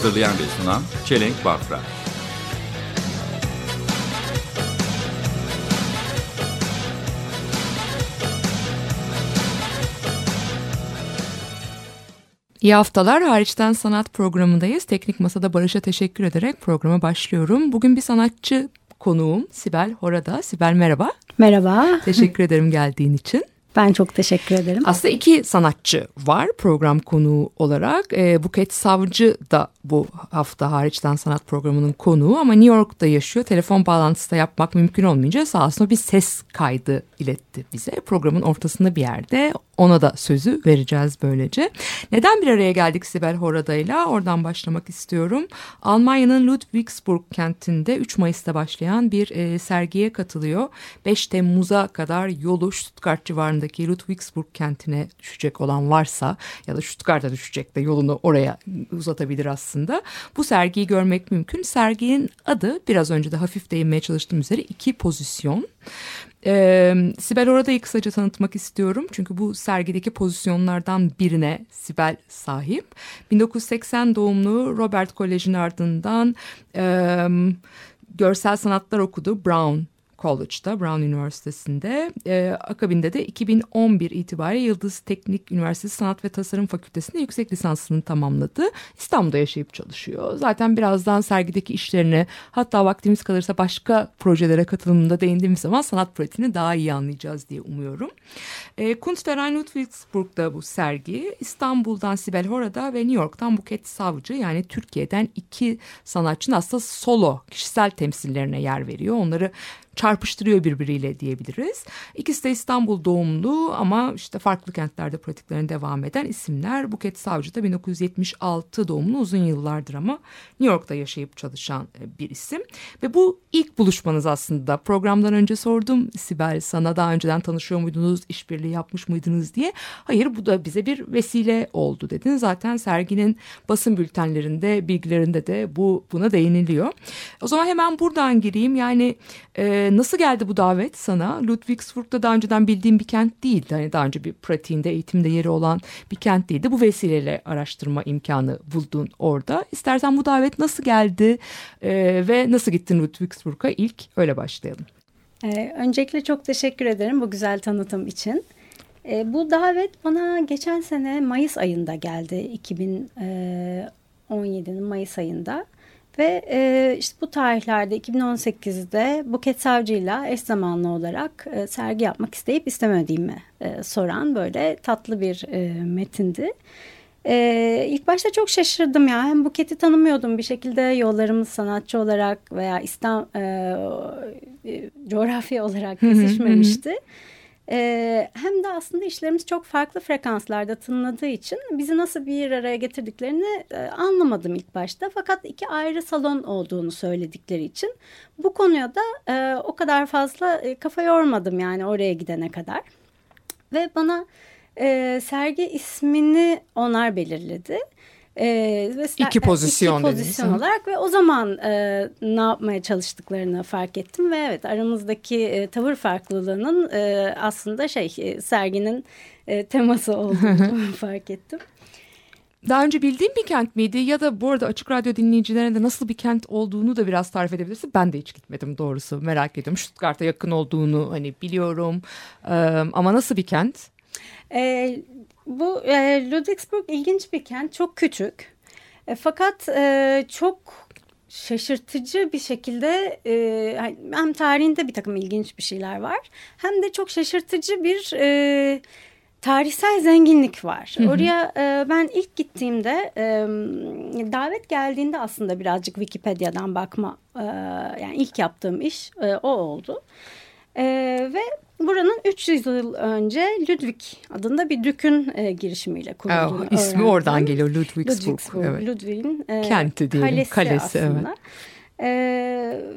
Hazırlayan ve sunan Çelenk Bafra. İyi haftalar. Hariçten Sanat programındayız. Teknik Masa'da Barış'a teşekkür ederek programa başlıyorum. Bugün bir sanatçı konuğum Sibel Horada. Sibel merhaba. Merhaba. Teşekkür ederim geldiğin için. Ben çok teşekkür ederim. Aslında iki sanatçı var program konuğu olarak. E, Buket Savcı da bu hafta hariçten sanat programının konuğu ama New York'ta yaşıyor. Telefon bağlantısı da yapmak mümkün olmayınca sağ olsun bir ses kaydı iletti bize. Programın ortasında bir yerde ona da sözü vereceğiz böylece. Neden bir araya geldik Sibel Horada'yla? Oradan başlamak istiyorum. Almanya'nın Ludwigsburg kentinde 3 Mayıs'ta başlayan bir e, sergiye katılıyor. 5 Temmuz'a kadar yolu Stuttgart civarındaki Ludwigsburg kentine düşecek olan varsa ya da Stuttgart'a düşecek de yolunu oraya uzatabilir aslında. Bu sergiyi görmek mümkün. Serginin adı biraz önce de hafif değinmeye çalıştığım üzere iki pozisyon. Ee, Sibel Orada'yı kısaca tanıtmak istiyorum. Çünkü bu sergideki pozisyonlardan birine Sibel sahip. 1980 doğumlu Robert Kolej'in ardından e, görsel sanatlar okudu Brown College'da, Brown Üniversitesi'nde. E, akabinde de 2011 itibariyle Yıldız Teknik Üniversitesi Sanat ve Tasarım Fakültesi'nde yüksek lisansını tamamladı. İstanbul'da yaşayıp çalışıyor. Zaten birazdan sergideki işlerini hatta vaktimiz kalırsa başka projelere katılımında değindiğimiz zaman sanat pratiğini daha iyi anlayacağız diye umuyorum. E, Kunstverein Ludwigsburg'da bu sergi. İstanbul'dan Sibel Horada ve New York'tan Buket Savcı yani Türkiye'den iki sanatçının aslında solo kişisel temsillerine yer veriyor. Onları çarpıştırıyor birbiriyle diyebiliriz. İkisi de İstanbul doğumlu ama işte farklı kentlerde pratiklerine devam eden isimler. Buket Savcı da 1976 doğumlu uzun yıllardır ama New York'ta yaşayıp çalışan e, bir isim. Ve bu ilk buluşmanız aslında. Programdan önce sordum Sibel sana daha önceden tanışıyor muydunuz, işbirliği yapmış mıydınız diye. Hayır bu da bize bir vesile oldu dedin. Zaten serginin basın bültenlerinde, bilgilerinde de bu buna değiniliyor. O zaman hemen buradan gireyim. Yani e, nasıl geldi bu davet sana? Ludwigsburg'da daha önceden bildiğim bir kent değildi. Hani daha önce bir pratiğinde, eğitimde yeri olan bir kent değildi. Bu vesileyle araştırma imkanı buldun orada. İstersen bu davet nasıl geldi e, ve nasıl gittin Ludwigsburg'a? İlk öyle başlayalım. Ee, öncelikle çok teşekkür ederim bu güzel tanıtım için. Ee, bu davet bana geçen sene Mayıs ayında geldi. 2017'nin Mayıs ayında. Ve e, işte bu tarihlerde 2018'de Buket Savcı'yla eş zamanlı olarak e, sergi yapmak isteyip istemediğimi e, soran böyle tatlı bir e, metindi. Ee, ilk başta çok şaşırdım ya. Hem Buket'i tanımıyordum bir şekilde yollarımız sanatçı olarak veya İslam e, e, coğrafya olarak kesişmemişti. Ee, hem de aslında işlerimiz çok farklı frekanslarda tınladığı için bizi nasıl bir araya getirdiklerini e, anlamadım ilk başta. Fakat iki ayrı salon olduğunu söyledikleri için bu konuya da e, o kadar fazla e, kafa yormadım yani oraya gidene kadar. Ve bana sergi ismini onlar belirledi. Ee, ve iki pozisyon, iki pozisyon olarak ve o zaman e, ne yapmaya çalıştıklarını fark ettim ve evet aramızdaki e, tavır farklılığının e, aslında şey e, serginin e, teması olduğunu fark ettim. Daha önce bildiğin bir kent miydi ya da bu arada Açık Radyo dinleyicilerine de nasıl bir kent olduğunu da biraz tarif edebilirsin. Ben de hiç gitmedim doğrusu merak ediyorum. Stuttgart'a yakın olduğunu hani biliyorum ee, ama nasıl bir kent? E, bu e, Ludwigsburg ilginç bir kent. Çok küçük. E, fakat e, çok şaşırtıcı bir şekilde e, hem tarihinde bir takım ilginç bir şeyler var. Hem de çok şaşırtıcı bir e, tarihsel zenginlik var. Hı hı. Oraya e, ben ilk gittiğimde e, davet geldiğinde aslında birazcık Wikipedia'dan bakma e, yani ilk yaptığım iş e, o oldu. E, ve buranın 300 yıl önce Ludwig adında bir dükün e, girişimiyle kurulduğunu Oh, ismi öğrendim. oradan geliyor Ludwigsburg. Ludwigsburg, Evet. Ludwig'in e, Kenti diyelim, kalesi, kalesi, evet. aslında. E,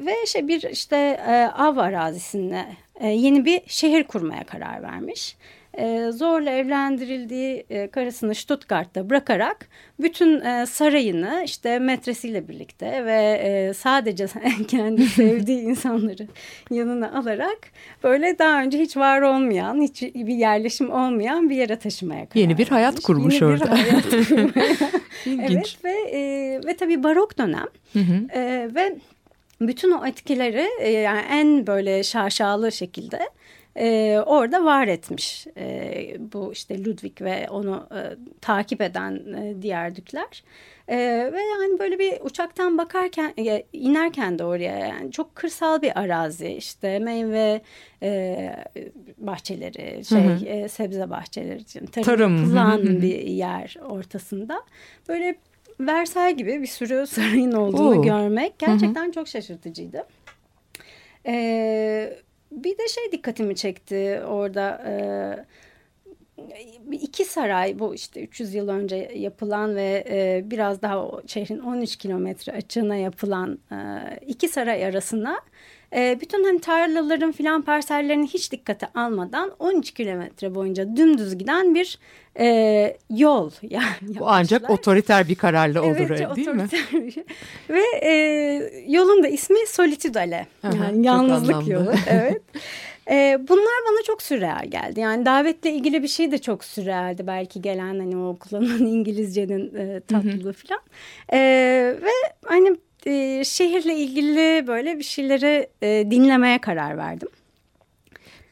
ve şey bir işte e, av arazisinde e, yeni bir şehir kurmaya karar vermiş. E, zorla evlendirildiği e, karısını Stuttgart'ta bırakarak bütün e, sarayını işte metresiyle birlikte ve e, sadece kendi sevdiği insanları yanına alarak böyle daha önce hiç var olmayan, hiç bir yerleşim olmayan bir yere taşımaya karar Yeni bir hayat vermiş. kurmuş Yeni orada. Bir hayat. Evet ve e, ve tabii barok dönem Hı hı. E, ve bütün o etkileri yani en böyle şaşalı şekilde e, orada var etmiş e, bu işte Ludwig ve onu e, takip eden e, diğer dükler. E, ve yani böyle bir uçaktan bakarken e, inerken de oraya yani çok kırsal bir arazi işte meyve e, bahçeleri şey Hı hı. e, sebze bahçeleri için tarım, Tarım, hı hı hı. bir yer ortasında böyle Versay gibi bir sürü sarayın olduğunu Oo. görmek gerçekten çok şaşırtıcıydı. Ee, bir de şey dikkatimi çekti orada e, iki saray bu işte 300 yıl önce yapılan ve e, biraz daha şehrin 13 kilometre açığına yapılan e, iki saray arasına e, bütün hani tarlaların filan parsellerini hiç dikkate almadan 13 kilometre boyunca dümdüz giden bir e, yol yani Bu ancak otoriter bir kararla olur Evet, öyle değil mi? şey. Ve e, yolun da ismi Solitude Ale. Aha, çok Yani yalnızlık yolu. Evet. E, bunlar bana çok sürreal geldi. Yani davetle ilgili bir şey de çok sürrealdi. Belki gelen hani o kullanılan İngilizcenin e, tatlılığı falan. E, ve hani e, şehirle ilgili böyle bir şeyleri e, dinlemeye karar verdim.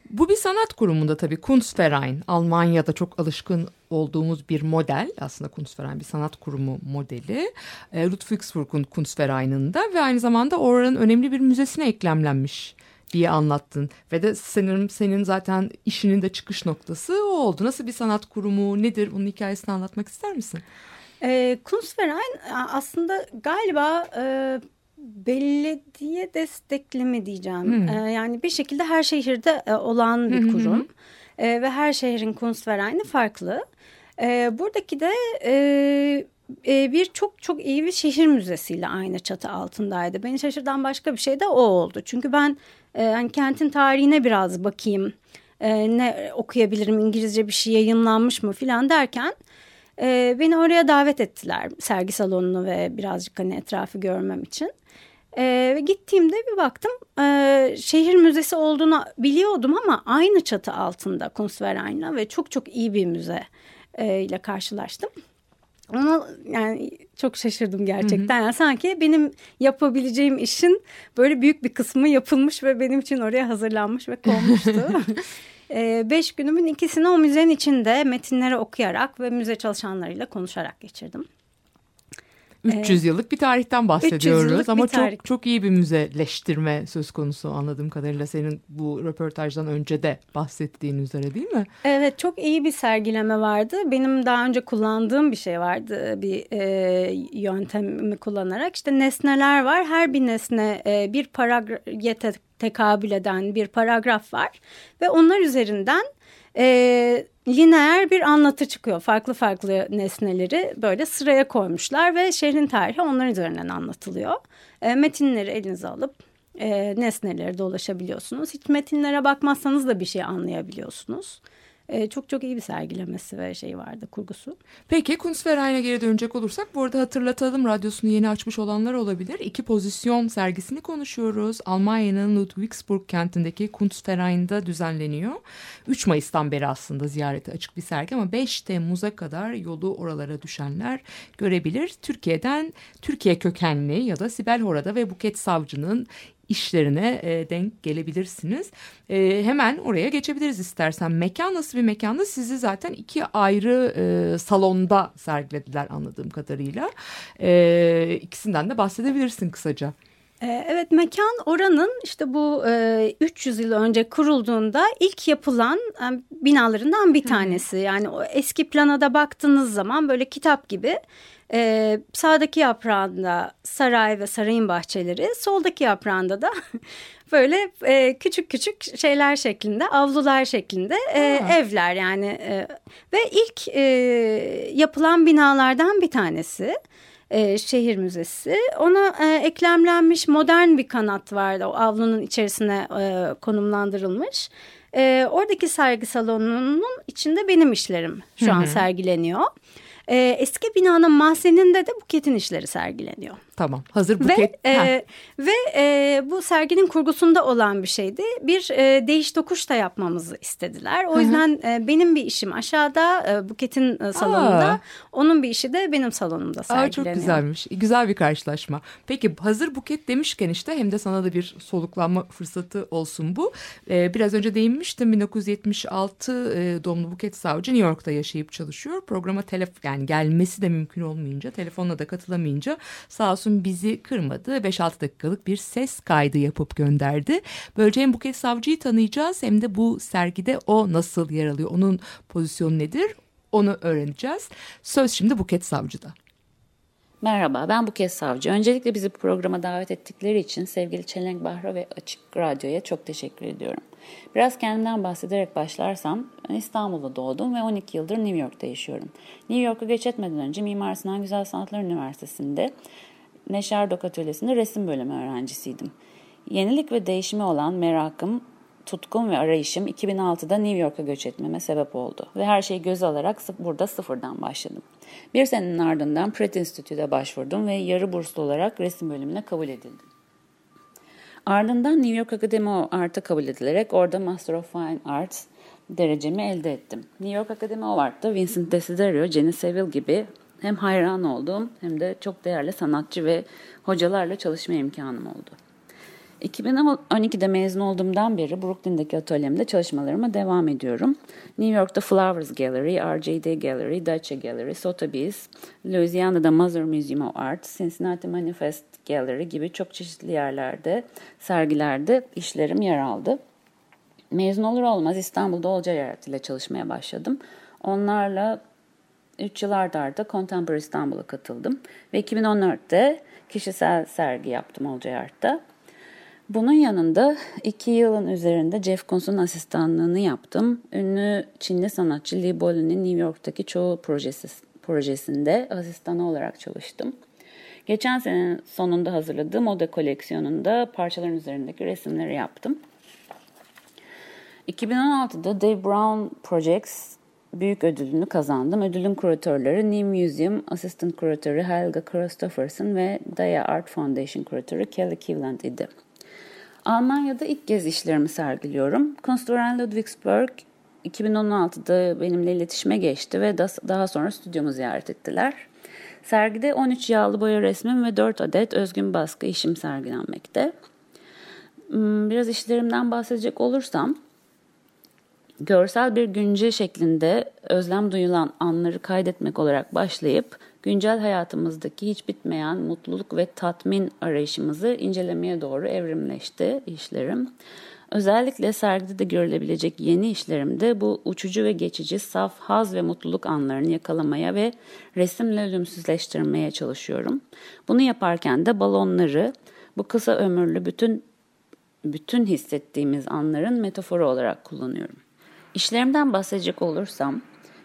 Bu bir sanat kurumunda tabii Kunstverein. Almanya'da çok alışkın olduğumuz bir model. Aslında Kunstverein bir sanat kurumu modeli. E, Ludwigsburg'un Kunstverein'ında ve aynı zamanda oranın önemli bir müzesine eklemlenmiş diye anlattın. Ve de sanırım senin zaten işinin de çıkış noktası o oldu. Nasıl bir sanat kurumu nedir? Bunun hikayesini anlatmak ister misin? E, Kunstverein aslında galiba e, belediye destekli mi diyeceğim. E, yani bir şekilde her şehirde e, olan bir kurum. E, ve her şehrin Kunstverein'i farklı. E, buradaki de e, e, bir çok çok iyi bir şehir müzesiyle aynı çatı altındaydı. Beni şaşırtan başka bir şey de o oldu. Çünkü ben e, hani kentin tarihine biraz bakayım. E, ne okuyabilirim İngilizce bir şey yayınlanmış mı filan derken e, beni oraya davet ettiler sergi salonunu ve birazcık hani etrafı görmem için. E, ve gittiğimde bir baktım e, şehir müzesi olduğunu biliyordum ama aynı çatı altında Kunstverein'la ve çok çok iyi bir müze e, ile karşılaştım. Ona yani çok şaşırdım gerçekten. Yani sanki benim yapabileceğim işin böyle büyük bir kısmı yapılmış ve benim için oraya hazırlanmış ve konmuştu. Ee, beş günümün ikisini o müzenin içinde metinleri okuyarak ve müze çalışanlarıyla konuşarak geçirdim. 300 yıllık bir tarihten bahsediyoruz ama tarih. çok çok iyi bir müzeleştirme söz konusu anladığım kadarıyla senin bu röportajdan önce de bahsettiğin üzere değil mi? Evet çok iyi bir sergileme vardı. Benim daha önce kullandığım bir şey vardı. Bir e, yöntemi kullanarak işte nesneler var. Her bir nesne e, bir paragrafa te tekabül eden bir paragraf var. Ve onlar üzerinden e, lineer bir anlatı çıkıyor. Farklı farklı nesneleri böyle sıraya koymuşlar ve şehrin tarihi onların üzerinden anlatılıyor. E, metinleri elinize alıp e, nesnelere dolaşabiliyorsunuz. Hiç metinlere bakmazsanız da bir şey anlayabiliyorsunuz. E, çok çok iyi bir sergilemesi ve şey vardı kurgusu. Peki Kunstverein'e geri dönecek olursak bu arada hatırlatalım radyosunu yeni açmış olanlar olabilir. İki pozisyon sergisini konuşuyoruz. Almanya'nın Ludwigsburg kentindeki Kunstverein'de düzenleniyor. 3 Mayıs'tan beri aslında ziyarete açık bir sergi ama 5 Temmuz'a kadar yolu oralara düşenler görebilir. Türkiye'den Türkiye kökenli ya da Sibel Horada ve Buket Savcı'nın işlerine e, denk gelebilirsiniz. E, hemen oraya geçebiliriz istersen. Mekan nasıl bir mekandı? Sizi zaten iki ayrı e, salonda sergilediler anladığım kadarıyla. E, ikisinden de bahsedebilirsin kısaca. E, Evet mekan oranın işte bu e, 300 yıl önce kurulduğunda ilk yapılan e, binalarından bir tanesi. Yani o eski plana da baktığınız zaman böyle kitap gibi E, sağdaki yaprağında saray ve sarayın bahçeleri, soldaki yaprağında da böyle e, küçük küçük şeyler şeklinde, avlular şeklinde e, Ha. evler yani. E, ve ilk e, yapılan binalardan bir tanesi. e, şehir müzesi. Ona e, eklemlenmiş modern bir kanat vardı. O avlunun içerisine e, konumlandırılmış. E, oradaki sergi salonunun içinde benim işlerim şu an sergileniyor. E, eski binanın mahzeninde de Buket'in işleri sergileniyor. Tamam. Hazır buket. Ve Ha. e, ve e, bu serginin kurgusunda olan bir şeydi. Bir e, değiş tokuş da yapmamızı istediler. O yüzden e, benim bir işim aşağıda e, Buket'in e, salonunda. Aa. Onun bir işi de benim salonumda Aa, sergileniyor. çok güzelmiş. Güzel bir karşılaşma. Peki hazır buket demişken işte hem de sana da bir soluklanma fırsatı olsun bu. Ee, biraz önce değinmiştim 1976 e, doğumlu Buket Savcı New York'ta yaşayıp çalışıyor. Programa telef yani gelmesi de mümkün olmayınca telefonla da katılamayınca sağ olsun bizi kırmadı. 5-6 dakikalık bir ses kaydı yapıp gönderdi. Böylece hem Buket Savcı'yı tanıyacağız hem de bu sergide o nasıl yer alıyor, onun pozisyonu nedir onu öğreneceğiz. Söz şimdi Buket Savcı'da. Merhaba, ben Buket Savcı. Öncelikle bizi programa davet ettikleri için sevgili Çelenk Bahra ve Açık Radyo'ya çok teşekkür ediyorum. Biraz kendimden bahsederek başlarsam, İstanbul'da doğdum ve 12 yıldır New York'ta yaşıyorum. New York'a göç etmeden önce Mimar Sinan Güzel Sanatlar Üniversitesi'nde Neşe Erdok Atölyesi'nde resim bölümü öğrencisiydim. Yenilik ve değişime olan merakım, tutkum ve arayışım 2006'da New York'a göç etmeme sebep oldu. Ve her şeyi göze alarak burada sıfırdan başladım. Bir senenin ardından Pratt Institute'e başvurdum ve yarı burslu olarak resim bölümüne kabul edildim. Ardından New York Academy of Art'a kabul edilerek orada Master of Fine Arts derecemi elde ettim. New York Academy of Art'ta Vincent Desiderio, Jenny Saville gibi hem hayran olduğum hem de çok değerli sanatçı ve hocalarla çalışma imkanım oldu. 2012'de mezun olduğumdan beri Brooklyn'deki atölyemde çalışmalarıma devam ediyorum. New York'ta Flowers Gallery, RJD Gallery, Dacia Gallery, Sotheby's, Louisiana'da Mother Museum of Art, Cincinnati Manifest Gallery gibi çok çeşitli yerlerde, sergilerde işlerim yer aldı. Mezun olur olmaz İstanbul'da Olcay Art ile çalışmaya başladım. Onlarla 3 yıl arda arda Contemporary İstanbul'a katıldım. Ve 2014'te kişisel sergi yaptım Olcay Art'ta. Bunun yanında iki yılın üzerinde Jeff Koons'un asistanlığını yaptım. Ünlü Çinli sanatçı Lee Bolin'in New York'taki çoğu projesi, projesinde asistanı olarak çalıştım. Geçen senenin sonunda hazırladığım moda koleksiyonunda parçaların üzerindeki resimleri yaptım. 2016'da Dave Brown Projects büyük ödülünü kazandım. Ödülün kuratörleri New Museum Assistant Kuratörü Helga Christopherson ve Daya Art Foundation Kuratörü Kelly Kivland idi. Almanya'da ilk kez işlerimi sergiliyorum. Kunstverein Ludwigsburg 2016'da benimle iletişime geçti ve daha sonra stüdyomu ziyaret ettiler. Sergide 13 yağlı boya resmim ve 4 adet özgün baskı işim sergilenmekte. Hmm, Biraz işlerimden bahsedecek olursam, görsel bir günce şeklinde özlem duyulan anları kaydetmek olarak başlayıp güncel hayatımızdaki hiç bitmeyen mutluluk ve tatmin arayışımızı incelemeye doğru evrimleşti işlerim. Özellikle sergide de görülebilecek yeni işlerimde bu uçucu ve geçici saf haz ve mutluluk anlarını yakalamaya ve resimle ölümsüzleştirmeye çalışıyorum. Bunu yaparken de balonları bu kısa ömürlü bütün bütün hissettiğimiz anların metaforu olarak kullanıyorum. İşlerimden bahsedecek olursam,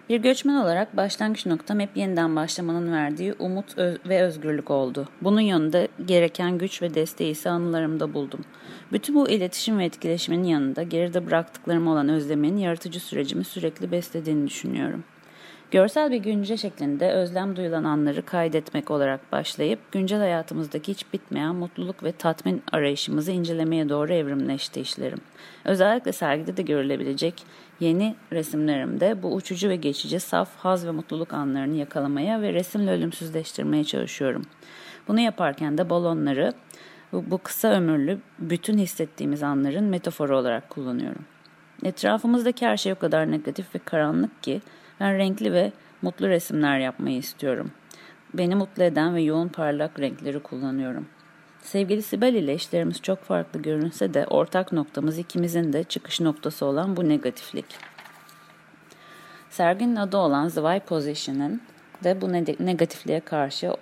bir göçmen olarak başlangıç noktam hep yeniden başlamanın verdiği umut ve özgürlük oldu. Bunun yanında gereken güç ve desteği ise anılarımda buldum. Bütün bu iletişim ve etkileşimin yanında geride bıraktıklarım olan özlemin yaratıcı sürecimi sürekli beslediğini düşünüyorum. Görsel bir günce şeklinde özlem duyulan anları kaydetmek olarak başlayıp güncel hayatımızdaki hiç bitmeyen mutluluk ve tatmin arayışımızı incelemeye doğru evrimleşti işlerim. Özellikle sergide de görülebilecek yeni resimlerimde bu uçucu ve geçici saf haz ve mutluluk anlarını yakalamaya ve resimle ölümsüzleştirmeye çalışıyorum. Bunu yaparken de balonları bu, bu kısa ömürlü bütün hissettiğimiz anların metaforu olarak kullanıyorum. Etrafımızdaki her şey o kadar negatif ve karanlık ki ben renkli ve mutlu resimler yapmayı istiyorum. Beni mutlu eden ve yoğun parlak renkleri kullanıyorum. Sevgili Sibel ile işlerimiz çok farklı görünse de ortak noktamız ikimizin de çıkış noktası olan bu negatiflik. Serginin adı olan The Why Position'ın de bu ne- negatifliğe karşı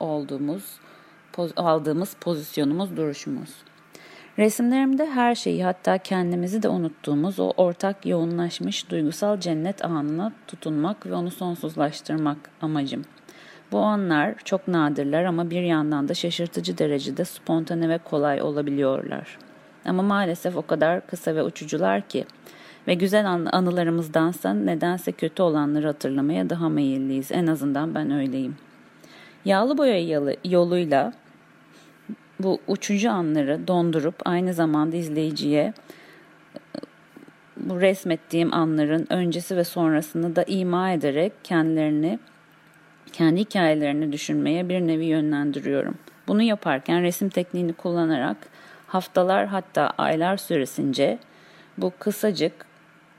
olduğumuz, aldığımız pozisyonumuz, duruşumuz. Resimlerimde her şeyi hatta kendimizi de unuttuğumuz o ortak yoğunlaşmış duygusal cennet anına tutunmak ve onu sonsuzlaştırmak amacım. Bu anlar çok nadirler ama bir yandan da şaşırtıcı derecede spontane ve kolay olabiliyorlar. Ama maalesef o kadar kısa ve uçucular ki ve güzel an- anılarımızdansa nedense kötü olanları hatırlamaya daha meyilliyiz. En azından ben öyleyim. Yağlı boya yoluyla bu uçucu anları dondurup aynı zamanda izleyiciye bu resmettiğim anların öncesi ve sonrasını da ima ederek kendilerini kendi hikayelerini düşünmeye bir nevi yönlendiriyorum. Bunu yaparken resim tekniğini kullanarak haftalar hatta aylar süresince bu kısacık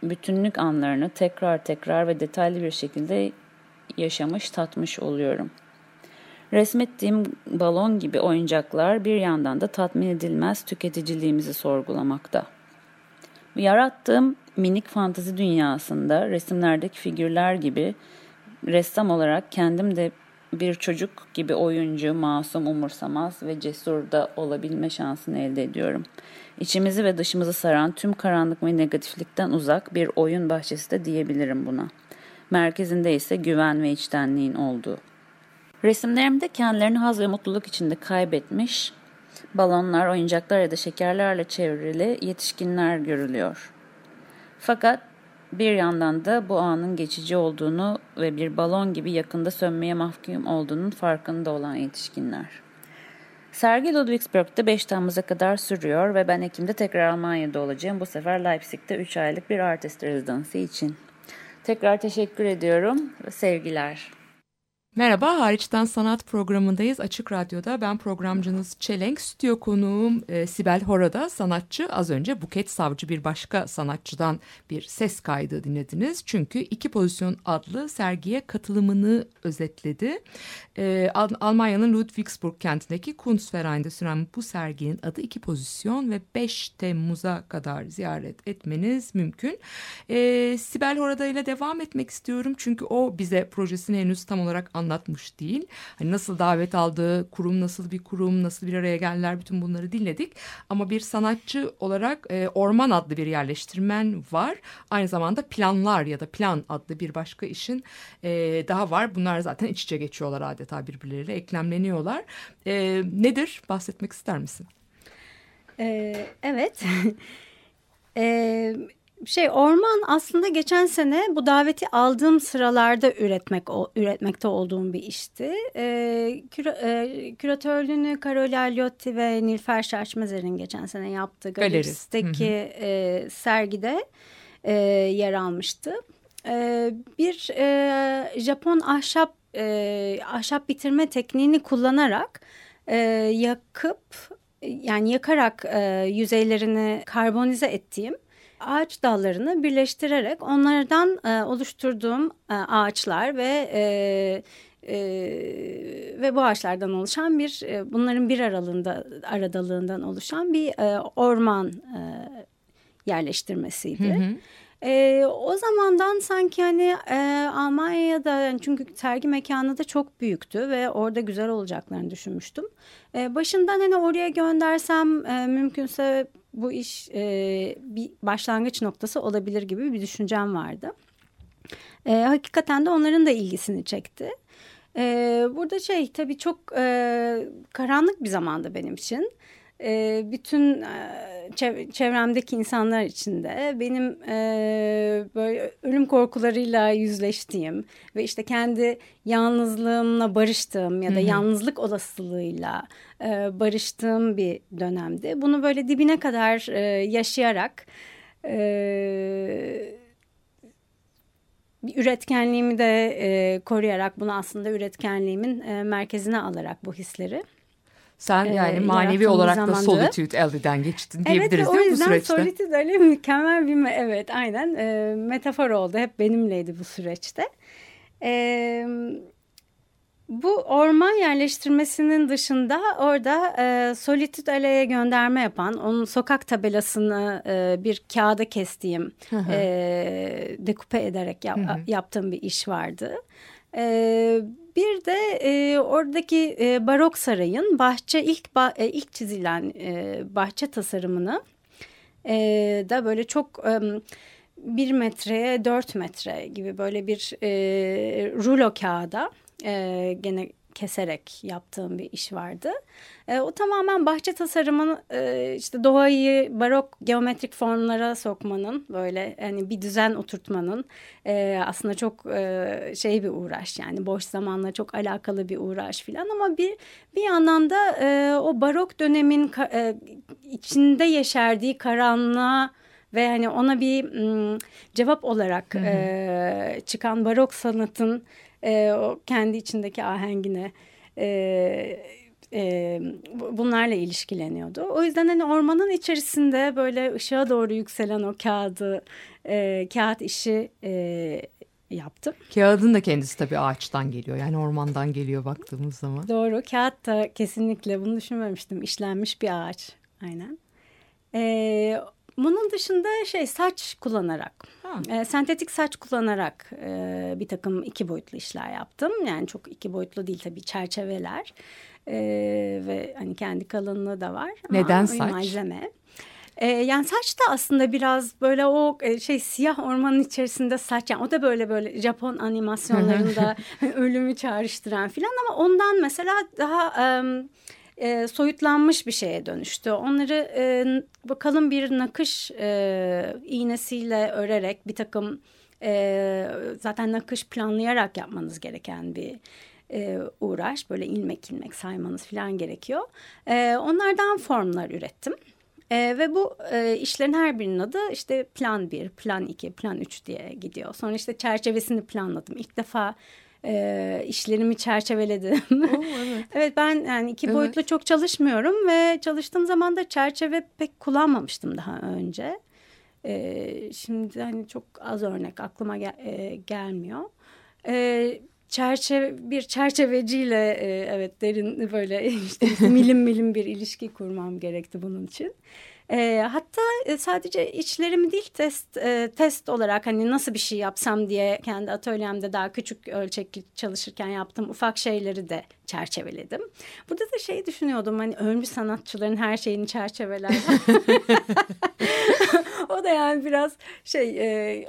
bütünlük anlarını tekrar tekrar ve detaylı bir şekilde yaşamış, tatmış oluyorum. Resmettiğim balon gibi oyuncaklar bir yandan da tatmin edilmez tüketiciliğimizi sorgulamakta. Yarattığım minik fantezi dünyasında resimlerdeki figürler gibi ressam olarak kendim de bir çocuk gibi oyuncu, masum, umursamaz ve cesur da olabilme şansını elde ediyorum. İçimizi ve dışımızı saran tüm karanlık ve negatiflikten uzak bir oyun bahçesi de diyebilirim buna. Merkezinde ise güven ve içtenliğin olduğu. Resimlerimde kendilerini haz ve mutluluk içinde kaybetmiş balonlar, oyuncaklar ya da şekerlerle çevrili yetişkinler görülüyor. Fakat bir yandan da bu anın geçici olduğunu ve bir balon gibi yakında sönmeye mahkum olduğunun farkında olan yetişkinler. Sergi Ludwigsburg'da 5 Temmuz'a kadar sürüyor ve ben Ekim'de tekrar Almanya'da olacağım. Bu sefer Leipzig'te 3 aylık bir artist rezidansı için. Tekrar teşekkür ediyorum sevgiler. Merhaba, Hariçten Sanat programındayız. Açık Radyo'da ben programcınız Çelenk. Stüdyo konuğum e, Sibel Horada, sanatçı. Az önce Buket Savcı bir başka sanatçıdan bir ses kaydı dinlediniz. Çünkü iki Pozisyon adlı sergiye katılımını özetledi. E, Al- Almanya'nın Ludwigsburg kentindeki Kunstverein'de süren bu serginin adı iki Pozisyon ve 5 Temmuz'a kadar ziyaret etmeniz mümkün. E, Sibel Horada ile devam etmek istiyorum. Çünkü o bize projesini henüz tam olarak anlatmış değil. Hani nasıl davet aldığı, kurum nasıl bir kurum, nasıl bir araya geldiler bütün bunları dinledik. Ama bir sanatçı olarak e, Orman adlı bir yerleştirmen var. Aynı zamanda Planlar ya da Plan adlı bir başka işin e, daha var. Bunlar zaten iç içe geçiyorlar adeta birbirleriyle eklemleniyorlar. E, nedir? Bahsetmek ister misin? Ee, evet. Ee, şey orman aslında geçen sene bu daveti aldığım sıralarda üretmek o, üretmekte olduğum bir işti. Ee, küra, e, küratörlüğünü Carola Liotti ve Nilfer Şaşmezer'in geçen sene yaptığı Galeri. galeristeki e, sergide e, yer almıştı. E, bir e, Japon ahşap e, ahşap bitirme tekniğini kullanarak e, yakıp yani yakarak e, yüzeylerini karbonize ettiğim ağaç dallarını birleştirerek onlardan e, oluşturduğum e, ağaçlar ve e, e, ve bu ağaçlardan oluşan bir e, bunların bir aralığında aradalığından oluşan bir e, orman e, yerleştirmesiydi. Hı hı. E, o zamandan sanki hani e, Almanya'da yani çünkü sergi mekanı da çok büyüktü ve orada güzel olacaklarını düşünmüştüm. E, başından hani oraya göndersem e, mümkünse bu iş e, bir başlangıç noktası olabilir gibi bir düşüncem vardı. E, hakikaten de onların da ilgisini çekti. E, burada şey tabii çok e, karanlık bir zamanda benim için. E, bütün e, çev- çevremdeki insanlar için de benim e, böyle ölüm korkularıyla yüzleştiğim ve işte kendi yalnızlığımla barıştığım ya da Hı hı. yalnızlık olasılığıyla e, barıştığım bir dönemdi. Bunu böyle dibine kadar e, yaşayarak e, bir üretkenliğimi de e, koruyarak bunu aslında üretkenliğimin e, merkezine alarak bu hisleri. Sen Ee, yani manevi yarattığımız olarak da zamanda- Solitude Ellie'den geçtin Evet diyebiliriz ve o değil mi bu yüzden süreçte? Solitude öyle mükemmel bir evet aynen e, metafor oldu. Hep benimleydi bu süreçte. E, bu orman yerleştirmesinin dışında orada e, Solitude Alley'e gönderme yapan, onun sokak tabelasını e, bir kağıda kestiğim, Hı hı. e, dekupe ederek yap- Hı hı. yaptığım bir iş vardı. E, bir de e, oradaki e, barok sarayın bahçe ilk ba, e, ilk çizilen e, bahçe tasarımını e, da böyle çok e, bir metreye dört metre gibi böyle bir e, rulo kağıda e, gene keserek yaptığım bir iş vardı. E, o tamamen bahçe tasarımını e, işte doğayı barok geometrik formlara sokmanın böyle hani bir düzen oturtmanın e, aslında çok e, şey bir uğraş yani boş zamanla çok alakalı bir uğraş filan ama bir bir yandan da e, o barok dönemin e, içinde yeşerdiği karanlığa ve hani ona bir m, cevap olarak hı hı. E, çıkan barok sanatın e, o kendi içindeki ahengine e, e, bunlarla ilişkileniyordu. O yüzden hani ormanın içerisinde böyle ışığa doğru yükselen o kağıdı, e, kağıt işi e, yaptım. Kağıdın da kendisi tabii ağaçtan geliyor. Yani ormandan geliyor baktığımız zaman. Doğru. Kağıt da kesinlikle bunu düşünmemiştim. İşlenmiş bir ağaç. Aynen. Ee, bunun dışında şey saç kullanarak, e, sentetik saç kullanarak e, bir takım iki boyutlu işler yaptım. Yani çok iki boyutlu değil tabii çerçeveler e, ve hani kendi kalınlığı da var. Neden Ama saç? Malzeme. E, yani saç da aslında biraz böyle o e, şey siyah ormanın içerisinde saç yani o da böyle böyle Japon animasyonlarında ölümü çağrıştıran filan ama ondan mesela daha e, e, soyutlanmış bir şeye dönüştü. Onları e, bakalım bir nakış e, iğnesiyle örerek bir takım e, zaten nakış planlayarak yapmanız gereken bir e, uğraş. Böyle ilmek ilmek saymanız falan gerekiyor. E, onlardan formlar ürettim. E, ve bu e, işlerin her birinin adı işte plan 1, plan 2, plan 3 diye gidiyor. Sonra işte çerçevesini planladım. İlk defa e, işlerimi çerçeveledim. Oo, evet. evet ben yani iki evet. boyutlu çok çalışmıyorum ve çalıştığım zaman da çerçeve pek kullanmamıştım daha önce. E, şimdi hani çok az örnek aklıma gel, e, gelmiyor. E, çerçeve bir çerçeveciyle e, evet derin böyle işte milim milim bir ilişki kurmam gerekti bunun için. E, hatta e, sadece içlerimi değil test e, test olarak hani nasıl bir şey yapsam diye kendi atölyemde daha küçük ölçekli çalışırken yaptığım ufak şeyleri de çerçeveledim. Burada da şey düşünüyordum hani ölmüş sanatçıların her şeyini çerçeveler. o da yani biraz şey e,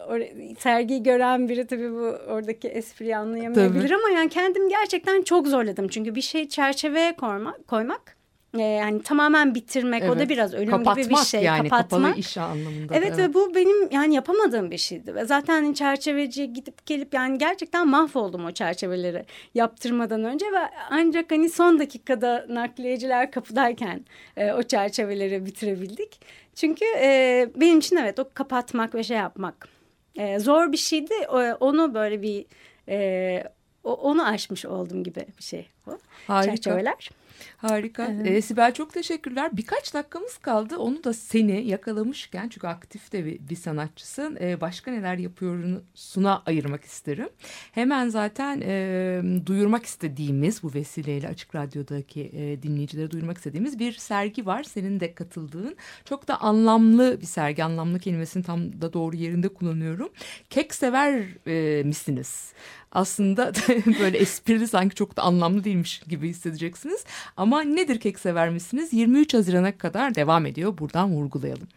sergiyi gören biri tabii bu oradaki espriyi anlayamayabilir tabii. ama yani kendim gerçekten çok zorladım. Çünkü bir şey çerçeveye koymak, koymak e, yani tamamen bitirmek evet. o da biraz ölüm Kapatmak gibi bir şey. Yani, Kapatmak kapalı iş anlamında. Evet, evet ve bu benim yani yapamadığım bir şeydi. Ve zaten hani çerçeveciye gidip gelip yani gerçekten mahvoldum o çerçeveleri yaptırmadan önce ve ancak hani son dakikada nakliyeciler kapıdayken e, o çerçeveleri bitirebildik. Çünkü e, benim için evet o kapatmak ve şey yapmak e, zor bir şeydi. Onu böyle bir e, onu aşmış oldum gibi bir şey bu. Harika. Çerçeveler. Harika. Evet. Ee, Sibel çok teşekkürler. Birkaç dakikamız kaldı. Onu da seni yakalamışken çünkü aktif de bir, bir sanatçısın. Ee, başka neler yapıyorsun'a ayırmak isterim. Hemen zaten e, duyurmak istediğimiz bu vesileyle Açık Radyo'daki e, dinleyicilere duyurmak istediğimiz bir sergi var. Senin de katıldığın. Çok da anlamlı bir sergi. Anlamlı kelimesini tam da doğru yerinde kullanıyorum. Kek sever e, misiniz? aslında böyle esprili sanki çok da anlamlı değilmiş gibi hissedeceksiniz. Ama nedir kek sever misiniz? 23 Haziran'a kadar devam ediyor. Buradan vurgulayalım.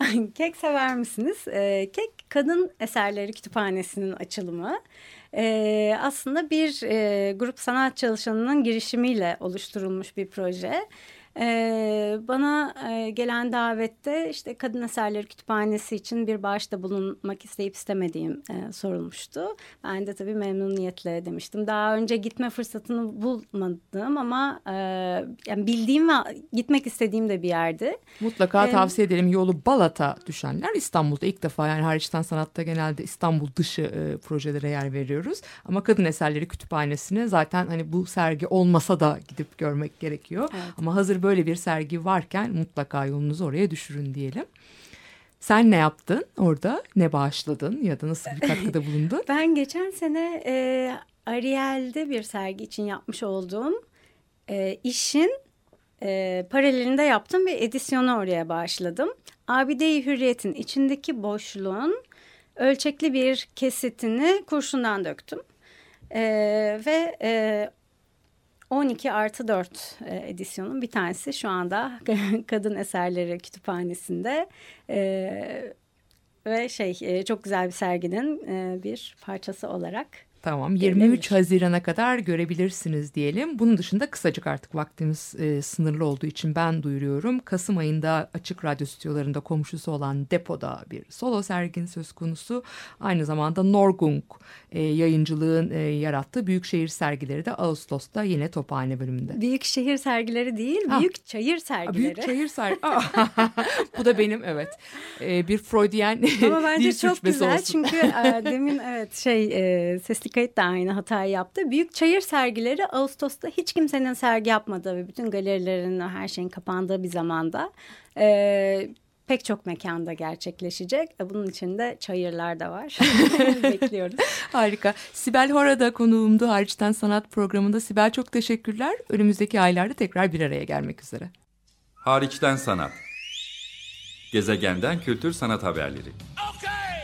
kek sever misiniz? Ee, kek Kadın Eserleri Kütüphanesi'nin açılımı. Ee, aslında bir e, grup sanat çalışanının girişimiyle oluşturulmuş bir proje. Ee, bana e, gelen davette işte Kadın Eserleri Kütüphanesi için bir bağışta bulunmak isteyip istemediğim e, sorulmuştu. Ben de tabii memnuniyetle demiştim. Daha önce gitme fırsatını bulmadım ama e, yani bildiğim ve gitmek istediğim de bir yerdi. Mutlaka ee, tavsiye ederim. Yolu Balat'a düşenler İstanbul'da ilk defa yani hariçten sanatta genelde İstanbul dışı e, projelere yer veriyoruz. Ama Kadın Eserleri Kütüphanesi'ne zaten hani bu sergi olmasa da gidip görmek gerekiyor. Evet. Ama hazır böyle bir sergi varken mutlaka yolunuzu oraya düşürün diyelim. Sen ne yaptın orada? Ne bağışladın ya da nasıl bir katkıda bulundun? ben geçen sene e, Ariel'de bir sergi için yapmış olduğum e, işin e, paralelinde yaptım ve edisyonu oraya bağışladım. Abide-i Hürriyet'in içindeki boşluğun ölçekli bir kesitini kurşundan döktüm. E, ve e, 12 artı 4 e, edisyonun bir tanesi şu anda Kadın Eserleri Kütüphanesi'nde. E, ve şey e, çok güzel bir serginin e, bir parçası olarak Tamam 23 Haziran'a kadar görebilirsiniz diyelim. Bunun dışında kısacık artık vaktimiz e, sınırlı olduğu için ben duyuruyorum. Kasım ayında Açık Radyo stüdyolarında komşusu olan Depo'da bir solo sergin söz konusu. Aynı zamanda Norgung e, yayıncılığın e, yarattığı Büyükşehir sergileri de Ağustos'ta yine Tophane bölümünde. Büyükşehir sergileri değil, Ha. Büyük Çayır sergileri. Büyük şehir sergi. Bu da benim evet. E, bir Freudyen Ama bence çok güzel olsun. çünkü e, demin evet şey e, sesli kayıt da aynı hatayı yaptı. Büyük çayır sergileri Ağustos'ta hiç kimsenin sergi yapmadığı ve bütün galerilerin her şeyin kapandığı bir zamanda e, pek çok mekanda gerçekleşecek. E, Bunun içinde çayırlar da var. Bekliyoruz. Harika. Sibel Hora da konuğumdu hariçten sanat programında. Sibel çok teşekkürler. Önümüzdeki aylarda tekrar bir araya gelmek üzere. Hariçten sanat. Gezegenden kültür sanat haberleri. Okay,